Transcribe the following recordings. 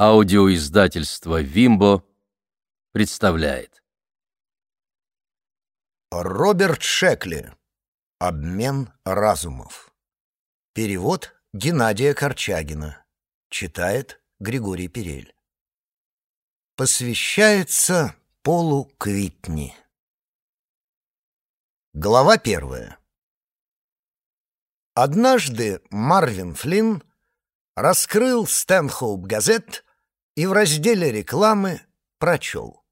Аудиоиздательство «Вимбо» представляет. Роберт Шекли. Обмен разумов. Перевод Геннадия Корчагина. Читает Григорий Перель. Посвящается Полу Квитни. Глава первая. Однажды Марвин Флинн раскрыл Стэнхоуп газет и в разделе рекламы прочел.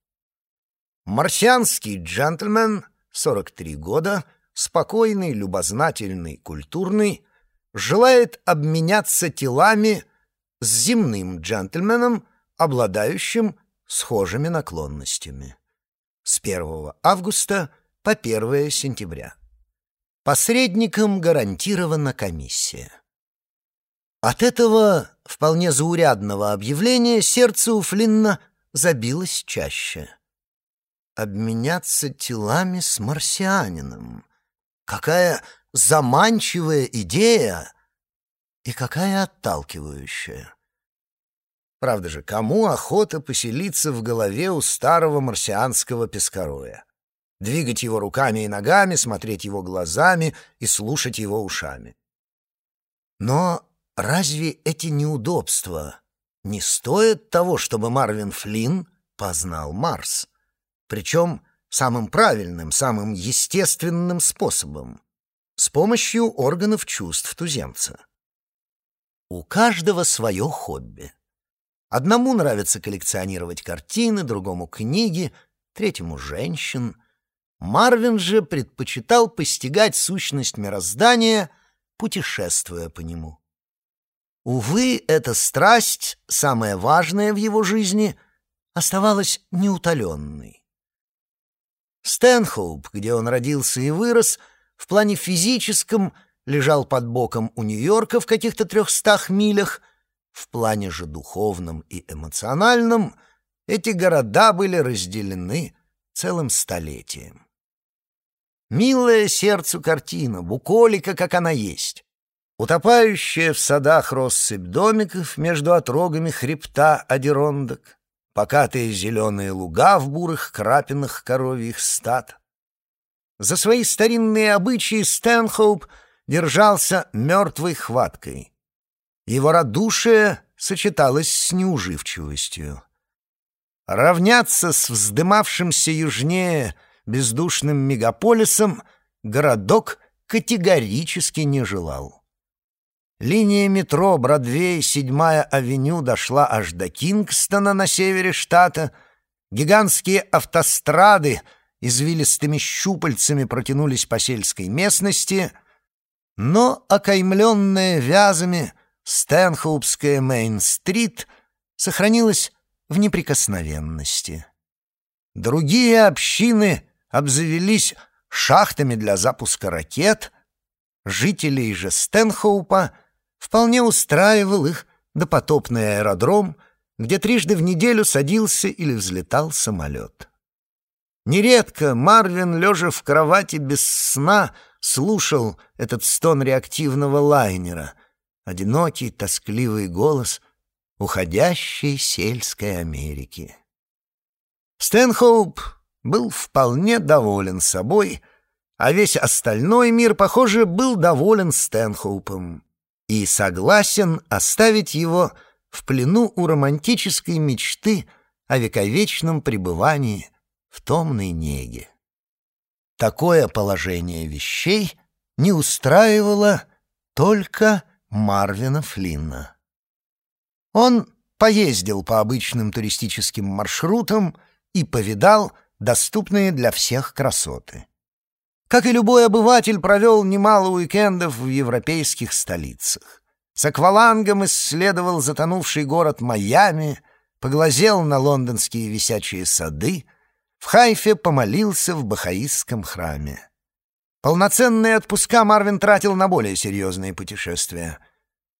Марсианский джентльмен, 43 года, спокойный, любознательный, культурный, желает обменяться телами с земным джентльменом, обладающим схожими наклонностями. С 1 августа по 1 сентября. Посредникам гарантирована комиссия. От этого вполне заурядного объявления сердце у Флинна забилось чаще. Обменяться телами с марсианином. Какая заманчивая идея и какая отталкивающая. Правда же, кому охота поселиться в голове у старого марсианского пескароя? Двигать его руками и ногами, смотреть его глазами и слушать его ушами. Но Разве эти неудобства не стоят того, чтобы Марвин Флинн познал Марс? Причем самым правильным, самым естественным способом — с помощью органов чувств туземца. У каждого свое хобби. Одному нравится коллекционировать картины, другому — книги, третьему — женщин. Марвин же предпочитал постигать сущность мироздания, путешествуя по нему. Увы, эта страсть, самая важная в его жизни, оставалась неутоленной. Стэнхоуп, где он родился и вырос, в плане физическом лежал под боком у Нью-Йорка в каких-то трехстах милях, в плане же духовном и эмоциональном эти города были разделены целым столетием. Милая сердцу картина, буколика, как она есть. Утопающая в садах россыпь домиков между отрогами хребта Адерондок, покатые зеленые луга в бурых крапинах коровьих стад. За свои старинные обычаи Стэнхоуп держался мертвой хваткой. Его радушие сочеталось с неуживчивостью. Равняться с вздымавшимся южнее бездушным мегаполисом городок категорически не желал. Линия метро Бродвей, седьмая авеню дошла аж до Кингстона на севере штата. Гигантские автострады извилистыми щупальцами протянулись по сельской местности, но окаймленная вязами Стэнхоупская Мейн-стрит сохранилась в неприкосновенности. Другие общины обзавелись шахтами для запуска ракет, жителей же Стэнхоупа — вполне устраивал их допотопный аэродром, где трижды в неделю садился или взлетал самолет. Нередко Марвин, лежа в кровати без сна, слушал этот стон реактивного лайнера, одинокий, тоскливый голос уходящей сельской Америки. Стэнхоуп был вполне доволен собой, а весь остальной мир, похоже, был доволен Стэнхоупом и согласен оставить его в плену у романтической мечты о вековечном пребывании в томной неге. Такое положение вещей не устраивало только Марвина Флинна. Он поездил по обычным туристическим маршрутам и повидал доступные для всех красоты как и любой обыватель, провел немало уикендов в европейских столицах. С аквалангом исследовал затонувший город Майами, поглазел на лондонские висячие сады, в Хайфе помолился в бахаистском храме. Полноценные отпуска Марвин тратил на более серьезные путешествия.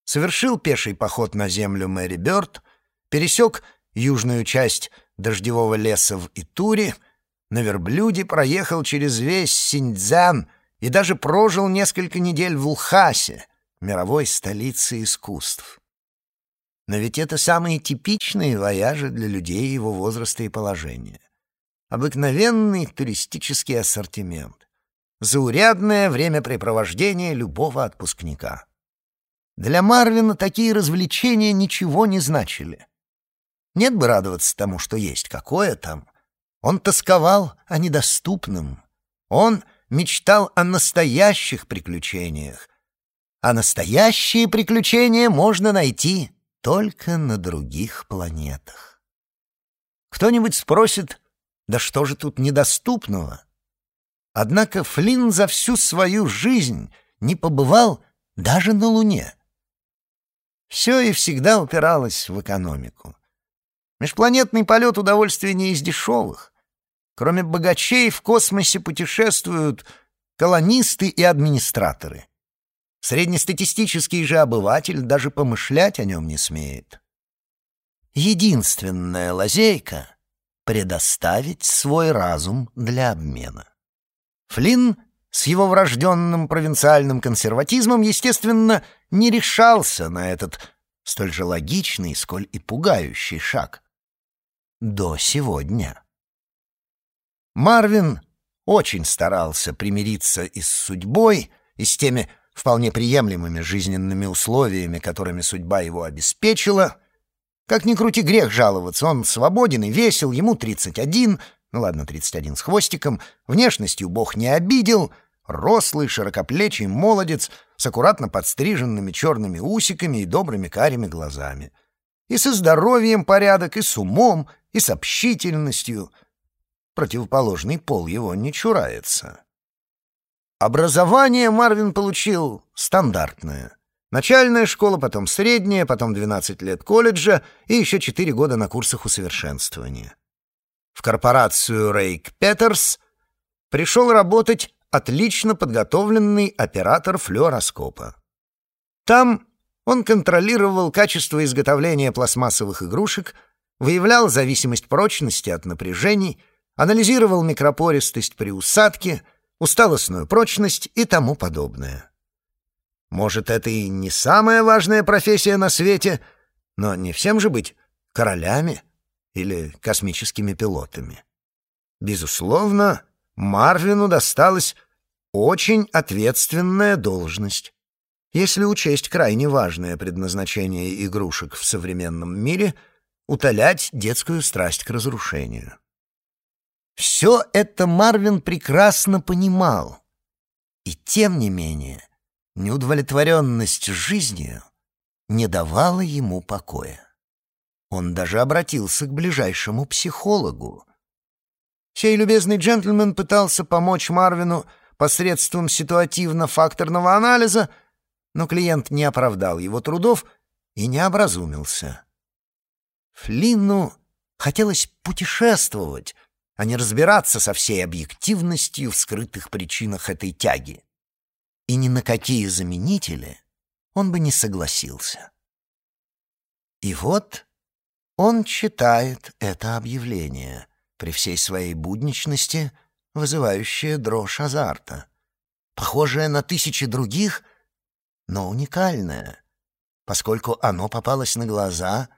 Совершил пеший поход на землю Мэри Бёрд, пересек южную часть дождевого леса в Итуре — на верблюде проехал через весь Синьцзян и даже прожил несколько недель в Лхасе, мировой столице искусств. Но ведь это самые типичные вояжи для людей его возраста и положения. Обыкновенный туристический ассортимент. Заурядное времяпрепровождение любого отпускника. Для Марвина такие развлечения ничего не значили. Нет бы радоваться тому, что есть, какое там. Он тосковал о недоступном. Он мечтал о настоящих приключениях. А настоящие приключения можно найти только на других планетах. Кто-нибудь спросит, да что же тут недоступного? Однако Флинн за всю свою жизнь не побывал даже на Луне. Все и всегда упиралось в экономику. Межпланетный полет — удовольствие не из дешевых. Кроме богачей в космосе путешествуют колонисты и администраторы. Среднестатистический же обыватель даже помышлять о нем не смеет. Единственная лазейка — предоставить свой разум для обмена. Флинн с его врожденным провинциальным консерватизмом, естественно, не решался на этот столь же логичный, сколь и пугающий шаг. До сегодня. Марвин очень старался примириться и с судьбой, и с теми вполне приемлемыми жизненными условиями, которыми судьба его обеспечила. Как ни крути грех жаловаться, он свободен и весел, ему 31, ну ладно, 31 с хвостиком, внешностью бог не обидел, рослый, широкоплечий молодец с аккуратно подстриженными черными усиками и добрыми карими глазами. И со здоровьем порядок, и с умом, и с общительностью. Противоположный пол его не чурается. Образование Марвин получил стандартное. Начальная школа, потом средняя, потом 12 лет колледжа и еще 4 года на курсах усовершенствования. В корпорацию Рейк Петерс пришел работать отлично подготовленный оператор флюороскопа. Там он контролировал качество изготовления пластмассовых игрушек, выявлял зависимость прочности от напряжений, анализировал микропористость при усадке — усталостную прочность и тому подобное. Может, это и не самая важная профессия на свете, но не всем же быть королями или космическими пилотами. Безусловно, Марвину досталась очень ответственная должность. Если учесть крайне важное предназначение игрушек в современном мире — утолять детскую страсть к разрушению. Все это Марвин прекрасно понимал. И тем не менее, неудовлетворенность жизнью не давала ему покоя. Он даже обратился к ближайшему психологу. Сей любезный джентльмен пытался помочь Марвину посредством ситуативно-факторного анализа, но клиент не оправдал его трудов и не образумился. Флинну хотелось путешествовать, а не разбираться со всей объективностью в скрытых причинах этой тяги. И ни на какие заменители он бы не согласился. И вот он читает это объявление, при всей своей будничности, вызывающее дрожь азарта, похожее на тысячи других, но уникальное, поскольку оно попалось на глаза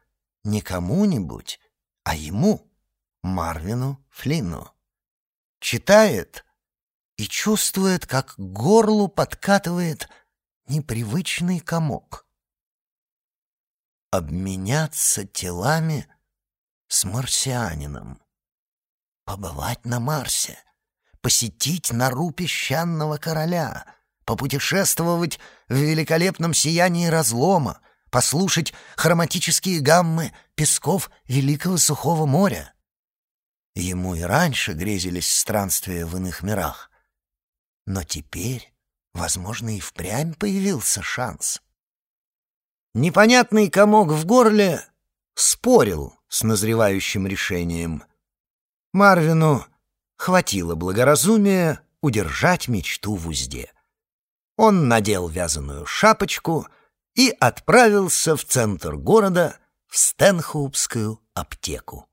не кому-нибудь, а ему — Марвину Флинну. Читает и чувствует, как к горлу подкатывает непривычный комок. Обменяться телами с марсианином. Побывать на Марсе. Посетить нору песчаного короля. Попутешествовать в великолепном сиянии разлома. Послушать хроматические гаммы песков Великого Сухого моря Ему и раньше грезились странствия в иных мирах. Но теперь, возможно, и впрямь появился шанс. Непонятный комок в горле спорил с назревающим решением. Марвину хватило благоразумия удержать мечту в узде. Он надел вязаную шапочку и отправился в центр города в Стэнхоупскую аптеку.